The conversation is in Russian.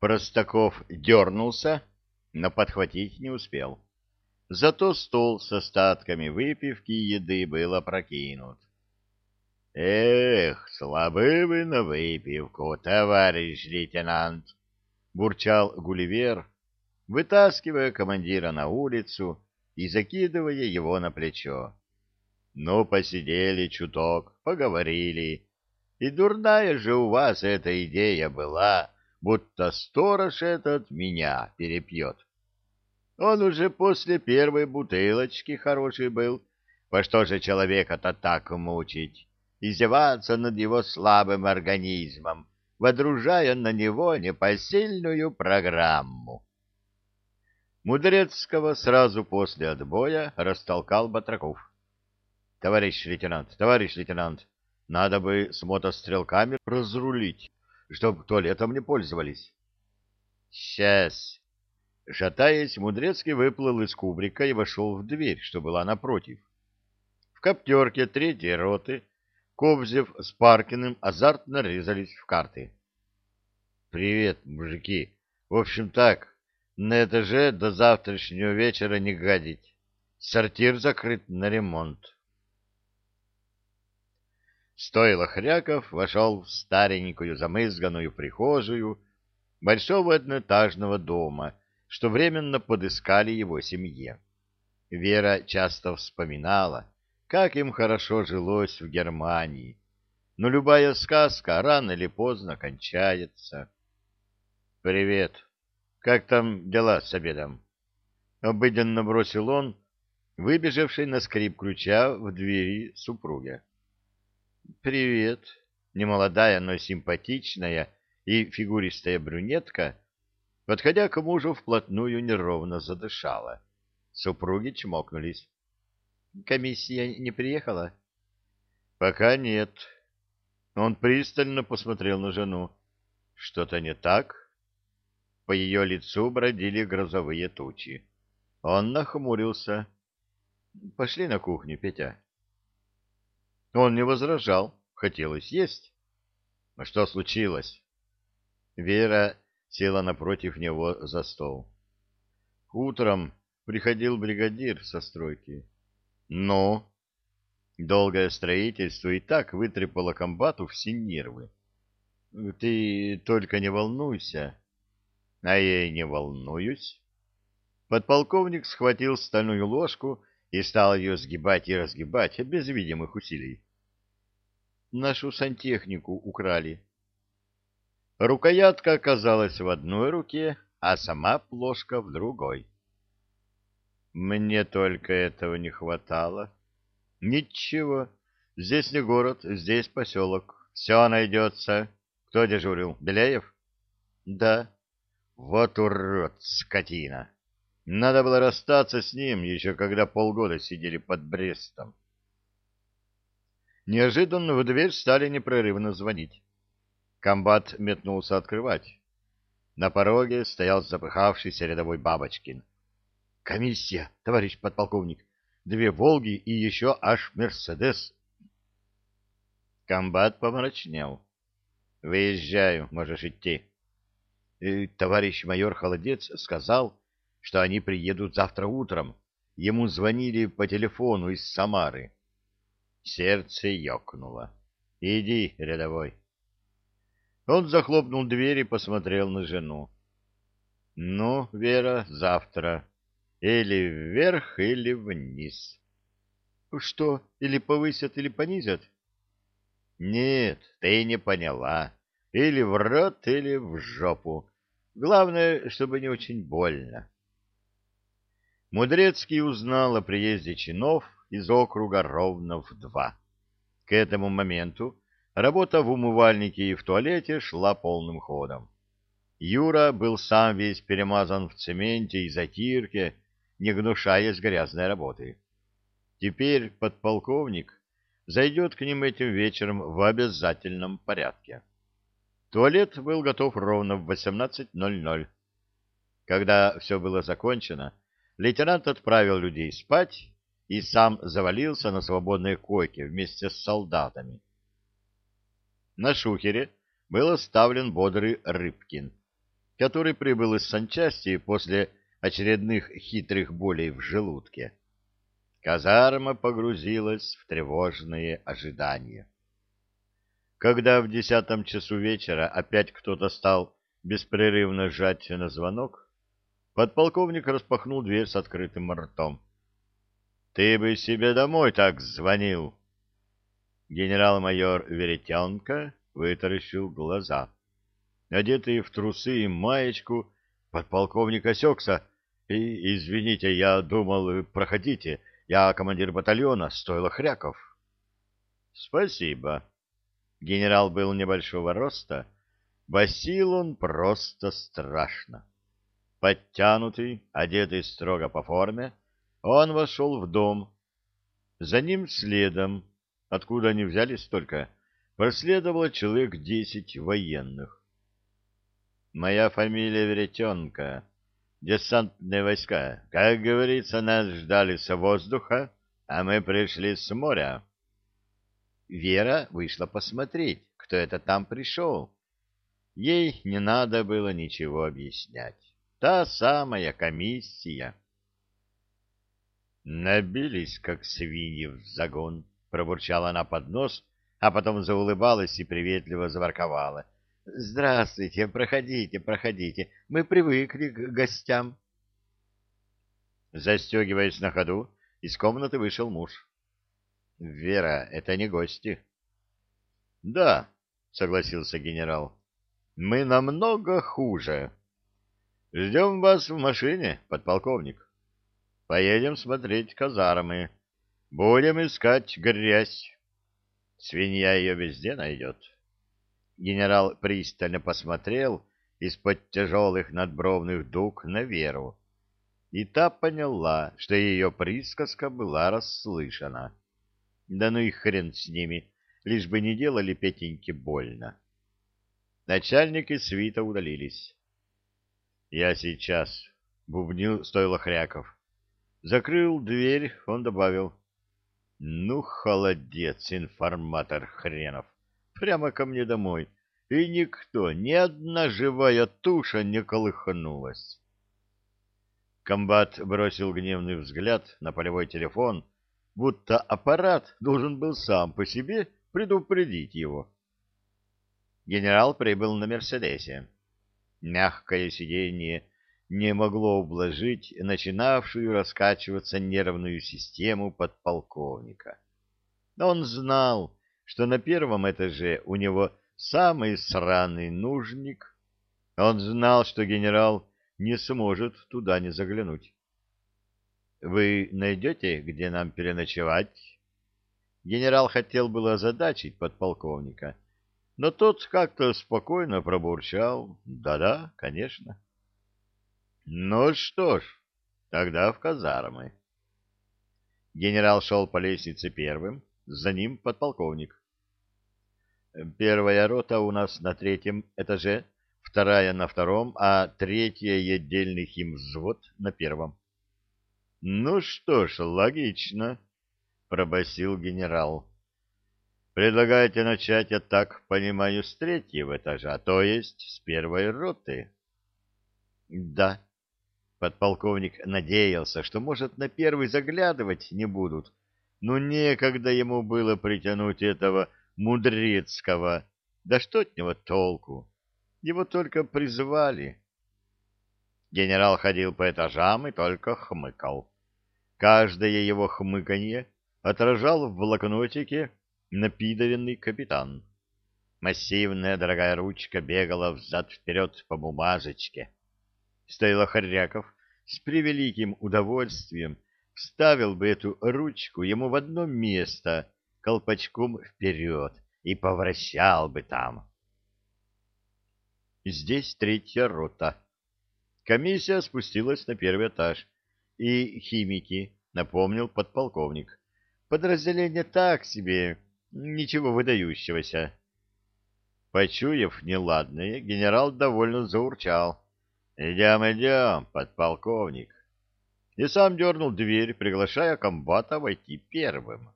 Простаков дернулся, но подхватить не успел. Зато стол с остатками выпивки и еды был опрокинут. — Эх, слабы вы на выпивку, товарищ лейтенант! — бурчал Гулливер, вытаскивая командира на улицу и закидывая его на плечо. — Ну, посидели чуток, поговорили. И дурная же у вас эта идея была, будто сторож этот меня перепьет. Он уже после первой бутылочки хороший был. По что же человека-то так мучить? Издеваться над его слабым организмом, водружая на него непосильную программу. Мудрецкого сразу после отбоя растолкал Батраков. — Товарищ лейтенант, товарищ лейтенант, надо бы с мотострелками разрулить, чтоб туалетом не пользовались. — Сейчас. Шатаясь, Мудрецкий выплыл из кубрика и вошел в дверь, что была напротив. В коптерке третьей роты Кобзев с Паркиным азартно резались в карты. — Привет, мужики. В общем так, на этаже до завтрашнего вечера не гадить. Сортир закрыт на ремонт. Стоило Хряков вошел в старенькую замызганную прихожую большого одноэтажного дома, что временно подыскали его семье. Вера часто вспоминала, как им хорошо жилось в Германии. Но любая сказка рано или поздно кончается. «Привет. Как там дела с обедом?» Обыденно бросил он, выбежавший на скрип ключа в двери супруга. «Привет!» Немолодая, но симпатичная и фигуристая брюнетка, подходя к мужу вплотную, неровно задышала. Супруги чмокнулись. Комиссия не приехала? Пока нет. Он пристально посмотрел на жену. Что-то не так? По ее лицу бродили грозовые тучи. Он нахмурился. Пошли на кухню, Петя. Он не возражал. Хотелось есть. А что случилось? Вера села напротив него за стол. Утром приходил бригадир со стройки. Но долгое строительство и так вытрепало комбату все нервы. Ты только не волнуйся. А я и не волнуюсь. Подполковник схватил стальную ложку и стал ее сгибать и разгибать без видимых усилий. Нашу сантехнику украли. Рукоятка оказалась в одной руке, а сама плошка в другой. Мне только этого не хватало. Ничего, здесь не город, здесь поселок. Все найдется. Кто дежурил? Беляев? Да. Вот урод, скотина. Надо было расстаться с ним, еще когда полгода сидели под Брестом. Неожиданно в дверь стали непрерывно звонить. Комбат метнулся открывать. На пороге стоял запыхавшийся рядовой Бабочкин. Комиссия, товарищ подполковник. Две «Волги» и еще аж «Мерседес». Комбат помрачнел. «Выезжаю, можешь идти». Товарищ майор Холодец сказал, что они приедут завтра утром. Ему звонили по телефону из Самары. Сердце ёкнуло. «Иди, рядовой». Он захлопнул дверь и посмотрел на жену. «Ну, Вера, завтра». Или вверх, или вниз. Что, или повысят, или понизят? Нет, ты не поняла. Или в рот, или в жопу. Главное, чтобы не очень больно. Мудрецкий узнал о приезде чинов из округа ровно в два. К этому моменту работа в умывальнике и в туалете шла полным ходом. Юра был сам весь перемазан в цементе и затирке, не гнушаясь грязной работы. Теперь подполковник зайдет к ним этим вечером в обязательном порядке. Туалет был готов ровно в 18.00. Когда все было закончено, лейтенант отправил людей спать и сам завалился на свободной койке вместе с солдатами. На шухере был оставлен бодрый Рыбкин. который прибыл из санчасти после очередных хитрых болей в желудке. Казарма погрузилась в тревожные ожидания. Когда в десятом часу вечера опять кто-то стал беспрерывно сжать на звонок, подполковник распахнул дверь с открытым ртом. — Ты бы себе домой так звонил! Генерал-майор Веретенко вытаращил глаза. Одетый в трусы и маечку, подполковник осекся. И, извините, я думал, проходите, я командир батальона, стоило Хряков. — Спасибо. Генерал был небольшого роста, басил он просто страшно. Подтянутый, одетый строго по форме, он вошел в дом. За ним следом, откуда они взялись только, проследовало человек десять военных. Моя фамилия Веретенко, десантные войска. Как говорится, нас ждали с воздуха, а мы пришли с моря. Вера вышла посмотреть, кто это там пришел. Ей не надо было ничего объяснять. Та самая комиссия. Набились, как свиньи в загон, пробурчала она под нос, а потом заулыбалась и приветливо заворковала. Здравствуйте, проходите, проходите. Мы привыкли к гостям. Застегиваясь на ходу, из комнаты вышел муж. Вера, это не гости. Да, согласился генерал. Мы намного хуже. Ждем вас в машине, подполковник. Поедем смотреть казармы. Будем искать грязь. Свинья ее везде найдет. Генерал пристально посмотрел из-под тяжелых надбровных дуг на Веру. И та поняла, что ее присказка была расслышана. Да ну и хрен с ними, лишь бы не делали Петеньке больно. Начальник и свита удалились. «Я сейчас», — бубнил стойло Хряков. Закрыл дверь, он добавил. Ну, холодец, информатор хренов. Прямо ко мне домой. И никто, ни одна живая туша не колыхнулась. Комбат бросил гневный взгляд на полевой телефон, будто аппарат должен был сам по себе предупредить его. Генерал прибыл на «Мерседесе». Мягкое сиденье не могло ублажить начинавшую раскачиваться нервную систему подполковника. Он знал, что на первом этаже у него самый сраный нужник. Он знал, что генерал не сможет туда не заглянуть. «Вы найдете, где нам переночевать?» Генерал хотел было озадачить подполковника, но тот как-то спокойно пробурчал. «Да-да, конечно». Ну что ж, тогда в казармы. Генерал шел по лестнице первым, за ним подполковник. Первая рота у нас на третьем этаже, вторая на втором, а третья и отдельный химвзвод на первом. — Ну что ж, логично, — пробасил генерал. — Предлагаете начать, я так понимаю, с третьего этажа, то есть с первой роты? — Да, Подполковник надеялся, что, может, на первый заглядывать не будут, но некогда ему было притянуть этого мудрецкого. Да что от него толку? Его только призвали. Генерал ходил по этажам и только хмыкал. Каждое его хмыканье отражал в блокнотике напидоренный капитан. Массивная дорогая ручка бегала взад-вперед по бумажечке. Стоило Хоряков с превеликим удовольствием вставил бы эту ручку ему в одно место колпачком вперед и повращал бы там. Здесь третья рота. Комиссия спустилась на первый этаж, и химики, напомнил подполковник. Подразделение так себе, ничего выдающегося. Почуяв неладное, генерал довольно заурчал. Идем, идем, подполковник. И сам дернул дверь, приглашая комбата войти первым.